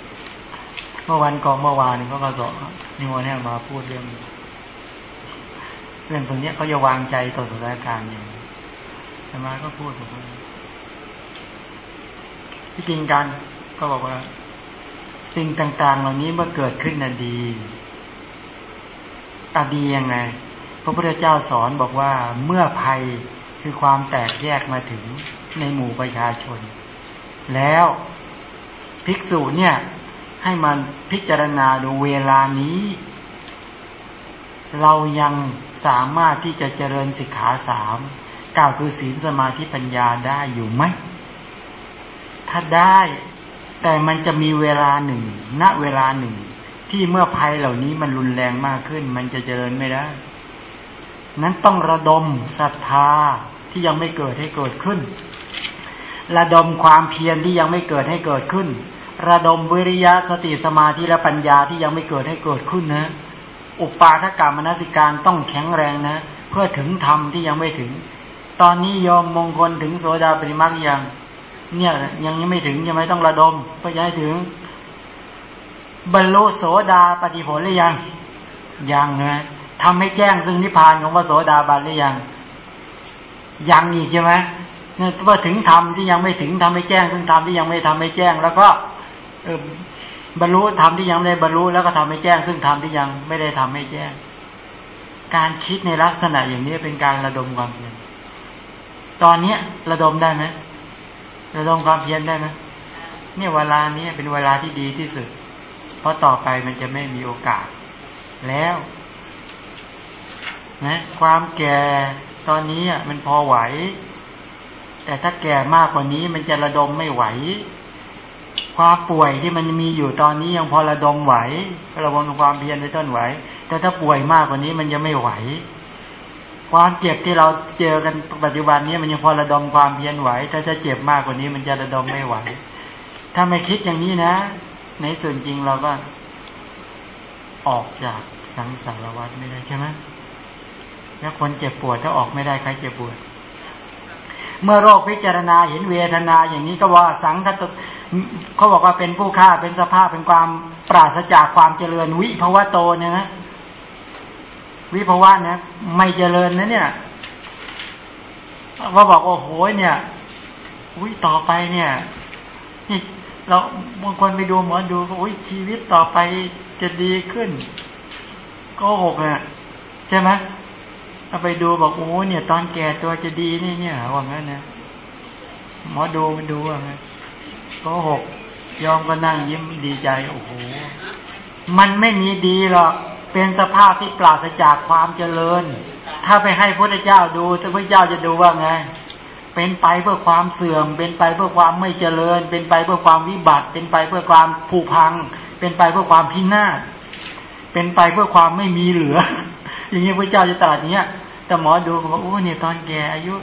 เมื่อวันก่อนเมื่อวานก็มาสอนนิวเนี่ยมาพูดเรื่อง เรื่องตรงนี้เขาจะวางใจต่อสถานการณ์อย่างธรรมาก็พูดบอกว่าที่จริงกันก็บอกว่า สิ่งต่าง ๆ เหล่านี้เมื่อเกิดขึ้นน่ะดีอดียังไง พระพุทธเจ้าสอนบอกว่าเมื่อภัยคือความแตกแยกมาถึงในหมู่ประชาชน แล้วภิกษุเนี่ย ให้มันพิจารณาดูเวลานี้ เรายังสามารถที่จะเจริญสิกขาสามกล่าวคือศีลสมาธิปัญญาได้อยู่ไหม ถ้าได้ แต่มันจะมีเวลาหนึ่ง ณเวลาหนึ่ง ที่เมื่อภัยเหล่านี้มันรุนแรงมากขึ้น มันจะเจริญไม่ได้ นั้นต้องระดมศรัทธาที่ยังไม่เกิดให้เกิดขึ้น ระดมความเพียรที่ยังไม่เกิดให้เกิดขึ้น ระดมวิริยะสติสมาธิและปัญญาที่ยังไม่เกิดให้เกิดขึ้นนะ อุปาทกรรมนสิการต้องแข็งแรงนะ เพื่อถึงธรรมที่ยังไม่ถึง ตอนนี้ยอมมงคลถึงโสดาปริมักยังเนี่ยยังยังไม่ถึงยังไม่ต้องระดมเพื่อให้ถึง บรรลุโสดาปฏิผลหรือยังยังนะทำให้แจ้งซึ่งนิพพานของพระโสดาบันหรือยังยังอีกใช่ไหมเนี่ยว่าถึงธรรมที่ยังไม่ถึงทำให้แจ้งซึ่งธรรมที่ยังไม่ทำให้แจ้ง แล้วก็ บรรลุธรรมที่ยังไม่ได้บรรลุแล้วก็ทำให้แจ้ง ซึ่งธรรมที่ยังไม่ได้ทำให้แจ้ง การคิดในลักษณะอย่างนี้เป็นการระดมความเพียรตอนเนี้ยระดมได้ไหมระดมความเพียรได้ไหมเนี่ยเวลานี้เป็นเวลาที่ดีที่สุด เพราะต่อไปมันจะไม่มีโอกาส แล้วนะความแก่ตอนนี้มันพอไหว แต่ถ้าแก่มากกว่านี้มันจะระดมไม่ไหว ความป่วยที่มันมีอยู่ตอนนี้ยังพอระดมไหวระดมความเพียรไปต้นไหว แต่ถ้าป่วยมากกว่านี้มันจะไม่ไหว ความเจ็บที่เราเจอกันปัจจุบันนี้มันยังพอระดมความเพียรไหว แต่ถ้าเจ็บมากกว่านี้มันจะระดมไม่ไหว ถ้าไม่คิดอย่างนี้นะ ในส่วนจริงเราก็ออกจากสังสารวัฏไม่ได้ใช่ไหมแล้วคนเจ็บปวดถ้าออกไม่ได้ใครเจ็บปวด เมื่อโรคพิจารณาเห็นเวทนาอย่างนี้ก็ว่าสังคตเขาบอกว่าเป็นผู้ฆ่าเป็นสภาพเป็นความปราศจากความเจริญวิภาวะโตเนี่ยนะวิภาวะเนี่ยไม่เจริญนะเนี่ยว่าบอกว่าโหเนี่ยวิต่อไปเนี่ยนี่เราบางคนไปดูหมอดูก็อุ้ยชีวิตต่อไปจะดีขึ้น ก็หกเนี่ยใช่ไหม เอาไปดูบอกโอ้เนี่ย ตอนแก่ตัวจะดีนี่เนี่ยว่างั้นนะหมอดูมันดูว่างั้นก็หกยอมก็นั่งยิ้มดีใจโอ้โหมันไม่มีดีหรอกเป็นสภาพที่ปราศจากความเจริญ ถ้าไปให้พระเจ้าดูพระเจ้าจะดูว่าไง เป็นไปเพื่อความเสื่อม เป็นไปเพื่อความไม่เจริญ เป็นไปเพื่อความวิบัติ เป็นไปเพื่อความผุพัง เป็นไปเพื่อความพินาศเป็นไปเพื่อความไม่มีเหลือ อย่างนี้พระเจ้าจะตรัสเนี้ยแต่หมอดูเขาบอกโอ้เนี่ยตอนแก่อายุ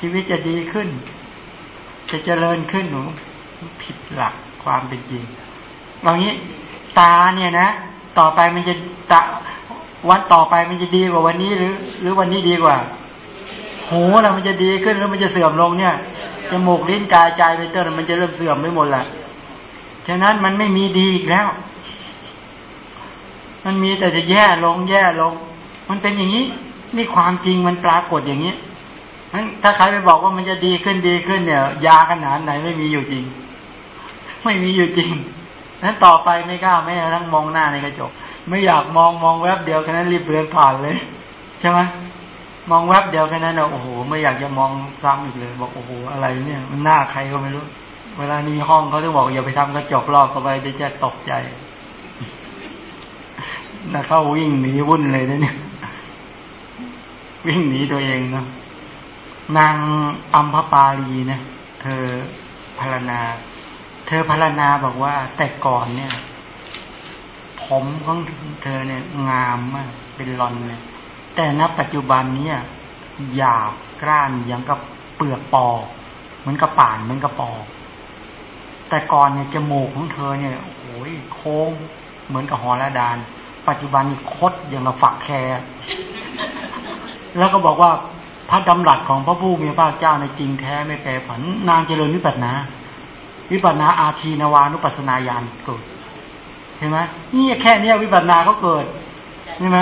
ชีวิตจะดีขึ้น จะเจริญขึ้นหนูผิดหลักความเป็นจริงเอางี้ตาเนี่ยนะ ต่อไปมันจะตะวันต่อไปมันจะดีกว่าวันนี้หรือ หรือวันนี้ดีกว่าหูเรามันจะดีขึ้นแล้วมันจะเสื่อมลงเนี่ยจมูกลิ้นกายใจเป็นต้นมันจะเริ่มเสื่อมไปหมดแหละฉะนั้นมันไม่มีดีอีกแล้ว มันมีแต่จะแย่ลงแย่ลง มันเป็นอย่างนี้ นี่ความจริงมันปรากฏอย่างนี้นั้นถ้าใครไปบอกว่ามันจะดีขึ้นดีขึ้นเนี่ย ยาขนาดไหนไม่มีอยู่จริง ไม่มีอยู่จริงนั้นต่อไปไม่กล้าไม่ทั้งมองหน้าในกระจก ไม่อยากมองมองแวบเดียวแค่นั้นรีบเดินผ่านเลย ใช่ไหมมองแวบเดียวแค่นั้นโอ้โห ไม่อยากจะมองซ้ำอีกเลย บอกโอ้โหอะไรเนี่ย มันหน้าใครก็ไม่รู้ เวลานี้ห้องเขาต้องบอกอย่าไปทำกระจกรอบเข้าไปจะจะตกใจนะเข้าวิ่งหนีวุ่นเลยนะเนี่ย วิ่งหนีตัวเองเนาะนางอัมพปาลีนะเธอพารณา เธอพารณาบอกว่า แต่ก่อนเนี่ย ผมของเธอเนี่ย งามมากเป็นรอนเลยแต่ณปัจจุบันเนี่ยหยาบกร้านยังกับเปลือกปอเหมือนกับป่านเหมือนกับปอแต่ก่อนเนี่ยจมูกของเธอเนี่ยโอ้ยโค้งเหมือนกับหอระดาน ปัจจุบันนี่คดอย่างกับฝักแค แล้วก็บอกว่าพระดำรัสของพระผู้มีพระเจ้าในจริงแท้ไม่แปรผัน นางเจริญวิปัสนา วิปัสนาอาทีนวานุปัสนาญาณเกิดเห็นไหมนี่แค่เนี้ยวิปัสนาเขาเกิดใช่ไหม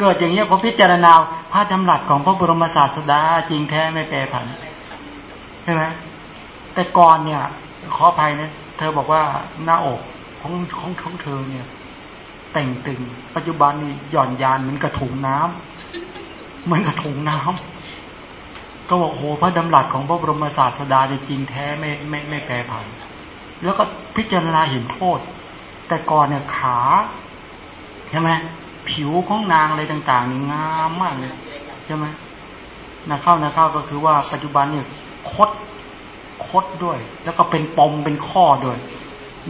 เกิดอย่างเงี้ยพอพิจารณาพระดำรัสของพระบรมศาสดาจริงแท้ไม่แปรผันใช่ไหมแต่ก่อนเนี่ย ขออภัยนะเธอบอกว่าหน้าอกของของของเธอเนี่ย แต่งตึง ปัจจุบันนี่หย่อนยานเหมือนกระถุงน้ำ เหมือนกระถุงน้ำก็บอกโหพระดำรัสของพระบรมศาสดาจริงแท้ไม่ไม่ไม่แปรผัน แล้วก็พิจารณาเห็นโทษ แต่ก่อนเนี่ยขาใช่ไหมผิวของนางอะไรต่างๆนี่งามมากเลยใช่ไหมนาเข้านาเข้าก็คือว่าปัจจุบันเนี่ยคดคดด้วย แล้วก็เป็นปมเป็นข้อด้วย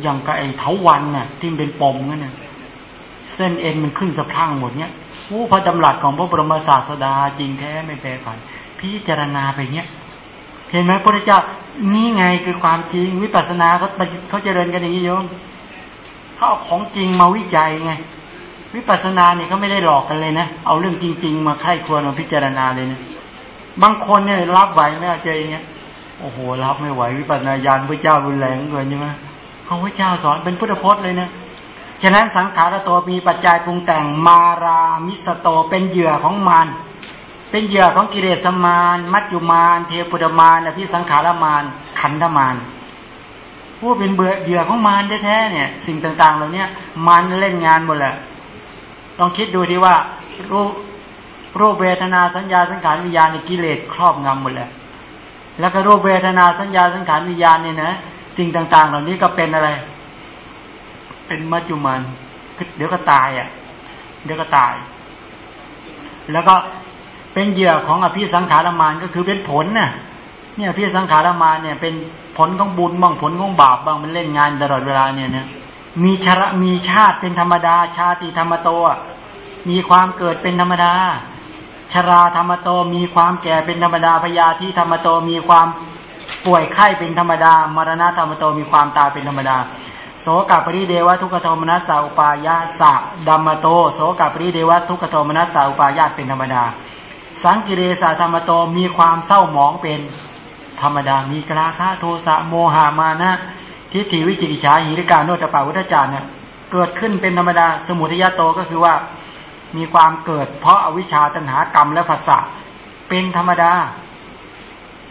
อย่างกับไอ้เถาวันเนี่ยที่เป็นปมนั่นเนี่ยเส้นเอ็นมันขึ้นสะพังหมดเนี่ย ผู้พระดำรัสของพระบรมศาสดาจริงแท้ไม่แปรผัน พิจารณาไปเนี้ย เห็นไหมพระเจ้านี่ไงคือความจริงวิปัสสนาเขาเขาเจริญกันอย่างนี้โยมเขาเอาของจริงมาวิจัยไง วิปัสสนาเนี่ยเขาไม่ได้หลอกกันเลยนะ เอาเรื่องจริง ๆ มาไข้ควรมาพิจารณาเลยนะบางคนเนี่ยรับไหวไหมเจออย่างเงี้ยโอ้โหรับไม่ไหววิปัสสนาญาณพระเจ้ารุนแรงเกินใช่ไหมเขาพระเจ้าสอนเป็นพุทธพจน์เลยนะ ฉะนั้นสังขารโตมีปัจจัยปรุงแต่งมารามิสโตเป็นเหยื่อของมารเป็นเหยื่อของกิเลสมารมัจจุมารเทปุตมารอภิสังขารมารขันธมารผู้เป็นเบื่อเหยื่อของมารแท้ๆเนี่ย สิ่งต่างๆเหล่านี้มารเล่นงานหมดแหละลองคิดดูดีว่ารูปรูปเวทนาสัญญาสังขารวิญญาณในกิเลสครอบงำหมดเลยแล้วก็รูปเวทนาสัญญาสังขารวิญญาณเนี่ยนะสิ่งต่าง ๆ เหล่านี้ก็เป็นอะไร เป็นมัจจุมันเดี๋ยวก็ตายอะ เดี๋ยวก็ตาย แล้วก็เป็นเหยื่อของอภิสังขารมานก็คือเป็นผลน่ะ เนี่ยอภิสังขารมานเนี่ย เป็นผลของบุญบ้างผลของบาปบ้างมันเล่นงานตลอดเวลาเนี่ยนะมีชระมีชาติเป็นธรรมดา ชาติธรรมโต มีความเกิดเป็นธรรมดา ชราธรรมโต มีความแก่เป็นธรรมดาพยาธิธรรมโต มีความป่วยไข้เป็นธรรมดามรณะธรรมโตมีความตายเป็นธรรมดา โสกปริเดวะทุกขโทมนัสสาอุปายาสะดัมมโต โสกปริเดวะทุกขโทมนัสสาอุปายาตเป็นธรรมดา สังกิเรสาธรรมโตมีความเศร้าหมองเป็นธรรมดา มีกราคะโทสะโมหามานะทิฏฐิวิจิกิจฉาหิริกาโนตปาวุทธจารเนี่ยเกิดขึ้นเป็นธรรมดา สมุทัยโตก็คือว่ามีความเกิด เพราะอาวิชชาตัณหากรรมและภาษาเป็นธรรมดา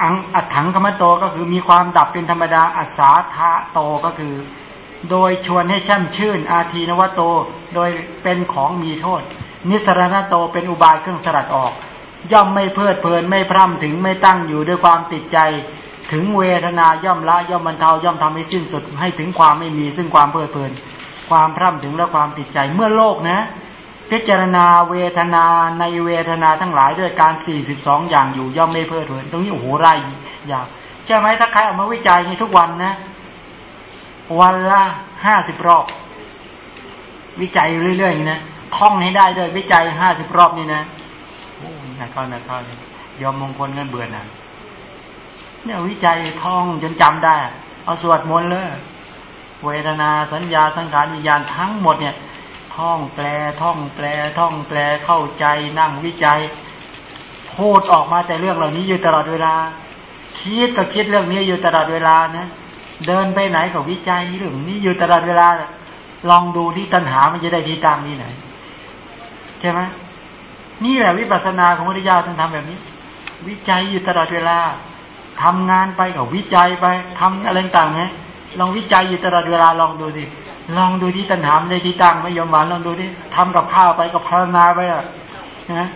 อังอัถังกรรมโตก็คือมีความดับเป็นธรรมดา อัศาธาโตก็คือ โดยชวนให้ช่ำชื่น อาทีนวโต โดยเป็นของมีโทษ นิสรณโตเป็นอุบายเครื่องสลัดออก ย่อมไม่เพลิดเพลินไม่พร่ำถึงไม่ตั้งอยู่ด้วยความติดใจ ถึงเวทนาย่อมละย่อมบรรเทาย่อมทำให้สิ้นสุดให้ถึงความไม่มี ซึ่งความเพลิดเพลิน ความพร่ำถึงและความติดใจเมื่อโลกนะ พิจารณาเวทนาในเวทนาทั้งหลายด้วยการสี่สิบสองอย่างอยู่ย่อมไม่เพื่อเถิน ตรงนี้โอ้โหไรยากใช่ไหมถ้าใครออกมาวิจัยนี้ทุกวันนะ วันละห้าสิบรอบ วิจัยเรื่อยๆนะท่องให้ได้ด้วยวิจัยห้าสิบรอบนี่นะโอ้นักเข้านักเข้ายอมมงคลเงินเบื่อนะเนี่ยวิจัยท่องจนจำได้ เอาสวดมนต์เลยเวทนาสัญญาสังขารวิญญาณทั้งหมดเนี่ย ท่องแปลท่องแปล ท่องแปลเข้าใจนั่งวิจัยพูดออกมาแต่เรื่องเหล่านี้อยู่ตลอดเวลาคิดก็คิดเรื่องนี้อยู่ตลอดเวลานะ เดินไปไหนก็วิจัยเรื่องนี้อยู่ตลอดเวลา ลองดูที่ตัณหามันจะได้ที่ตั้งนี่ไหน ใช่ไหมนี่แหละวิปัสสนาของพระพุทธเจ้าท่านทำแบบนี้ วิจัยอยู่ตลอดเวลาทำงานไปกับวิจัยไปทำอะไรต่างๆนะลองวิจัยอยู่ตลอดเวลาลองดูสิลองดูที่ตัณหามในที่ตั้งไม่ยอมหวานลองดูดิทำกับข้าวไปกับพารนาไปอะนะ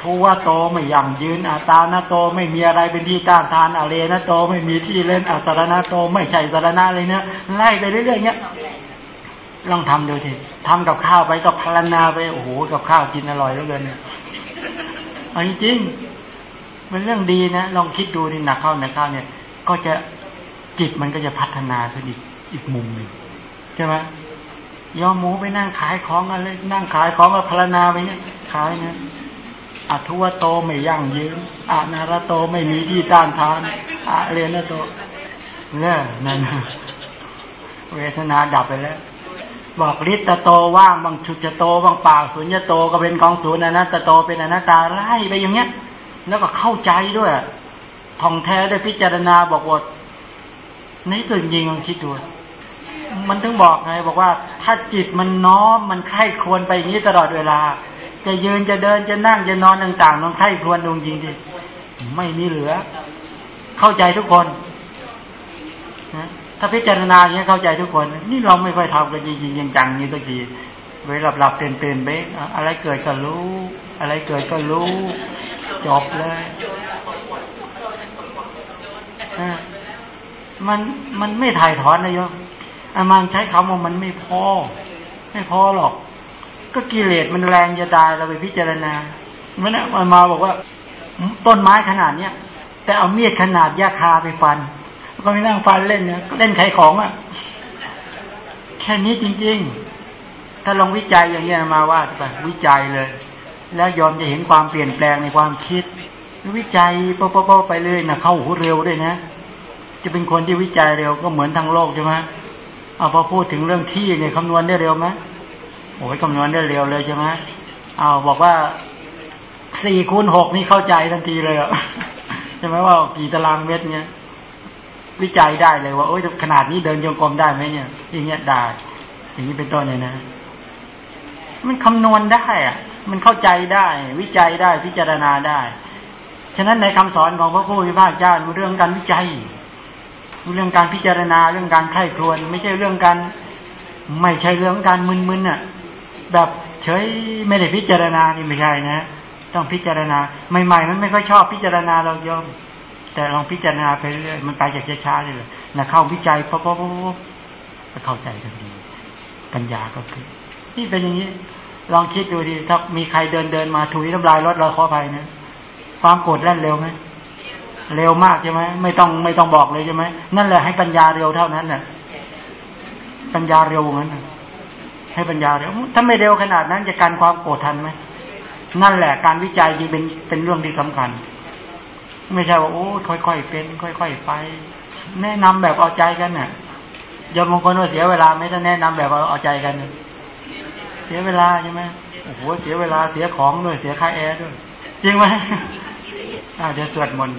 ทูว่าโตไม่ยั่งยืนอาตานาโตไม่มีอะไรเป็นที่ต้านทานอาเรนะโตไม่มีที่เล่นอาสารนาโตไม่ใช่สารนาเลยเนะไล่ไปเรื่อยๆเงี้ยลองทำดูทีทำกับข้าวไปกับพารนาไปโอ้โหกับข้าวกินอร่อยเหลือเกินเนี่ยอันจริงมันเรื่องดีนะลองคิดดูนี่หนักเข้าหนักเข้าเนี่ย ก็จะจิตมันก็จะพัฒนาขึ้นอีกอีกมุมหนึ่งใช่ไหมยอมหมูไปนั่งขายของอะไรนั่งขายของกับพรนาไปเนี่ยขายเนี่ย อัทวโตไม่ยั่งยืนอานาระโตไม่มีที่ต้านทานอาเรนโตเนี่ยนั่นเวทนาดับไปแล้ว บอกฤทธโตว่างบางชุดจะโตบางป่าสุญญโตก็เป็นกองศูนย์อนัตโตเป็นอนัตตาไล่ไปอย่างเงี้ย แล้วก็เข้าใจด้วยท่องแท้ได้พิจารณาบอกว่าในส่วนยิงลองคิดดูมันถึงบอกไงบอกว่าถ้าจิตมันน้อมมันไข้ควรไปอย่างนี้ตลอดเวลา จะยืนจะเดินจะนั่งจะนอนต่างๆต้องไข้ควรลงจริงดิไม่มีเหลือ เข้าใจทุกคนนะถ้าพิจารณาอย่างนี้เข้าใจทุกคน นี่เราไม่ค่อยทำกันจริงๆจังๆนี่สักทีเวลาหลับๆเตือนๆเบ๊อะไรเกิดก็รู้ อะไรเกิดก็รู้จบเลยมันมันไม่ถ่ายถอนนะโยมอามันใช้คำว่ามันไม่พอ ไม่พอหรอก ก็กิเลสมันแรงจะตายเราไปพิจารณาเมื่อนะมันมาบอกว่าต้นไม้ขนาดเนี้ยแต่เอาเมียดขนาดยาคาไปฟัน ก็ไม่นั่งฟันเล่นเนี่ยเล่นไขของอะ แค่นี้จริง ๆ ถ้าลองวิจัยอย่างเงี้ยมาว่าไปวิจัยเลย แล้วยอมจะเห็นความเปลี่ยนแปลงในความคิด วิจัยปปไปเลยนะเข้าหูเร็วด้วยนะ จะเป็นคนที่วิจัยเร็วก็เหมือนทางโลกใช่ไหมเอาพอพูดถึงเรื่องที่เนี่ยคำนวณได้เร็วไหม โอ้ยคำนวณได้เร็วเลยใช่ไหมเอาบอกว่าสี่คูณหกนี่เข้าใจทันทีเลยอะใช่ไหมว่ากี่ตารางเมตรเนี่ยวิจัยได้เลยว่าโอ้ยขนาดนี้เดินโยงกลมได้ไหมเนี่ย อย่างเงี้ยได้อย่างนี้เป็นต้นเลยนะ มันคำนวณได้อะมันเข้าใจได้ วิจัยได้พิจารณาได้ ฉะนั้นในคำสอนของพระผู้มีพระเจ้าเรื่องการวิจัย เรื่องการพิจารณาเรื่องการไข้ครวน ไม่ใช่เรื่องการไม่ใช่เรื่องการมึนๆอะ แบบเฉยไม่ได้พิจารณานี่ไม่ใช่นะ ต้องพิจารณาใหม่ๆมันไม่ค่อยชอบพิจารณาเรายอมแต่ลองพิจารณาไปเรื่อยมันไปจากช้าๆเลยนะเข้าวิจัยปุ๊บปุ๊บปุ๊บเข้าใจทันทีปัญญาก็คือนี่เป็นอย่างนี้ ลองคิดดูดิถ้ามีใครเดินเดินมาถุยน้ำลายรถเราขอไปนะความโกรธแล่นเร็วไหมเร็วมากใช่ไหมไม่ต้องไม่ต้องบอกเลยใช่ไหมนั่นแหละให้ปัญญาเร็วเท่านั้นน่ะ ปัญญาเร็วงั้น ให้ปัญญาเร็วถ้าไม่เร็วขนาดนั้นจะการความโกรธทันไหมนั่นแหละการวิจัยจึงเป็นเป็นเรื่องที่สำคัญ ไม่ใช่ว่าโอ้ค่อยๆเป็น ค่อย ๆ ไป แนะนำแบบเอาใจกันน่ะยอมบางคนว่าเสียเวลาไม่ถ้าแนะนำแบบเอาใจกัน เสียเวลาใช่ไหมโอ้โหเสียเวลาเสียของด้วยเสียค่าแอร์ด้วย จริงไหมอ่าเดี๋ยวสวดมนต์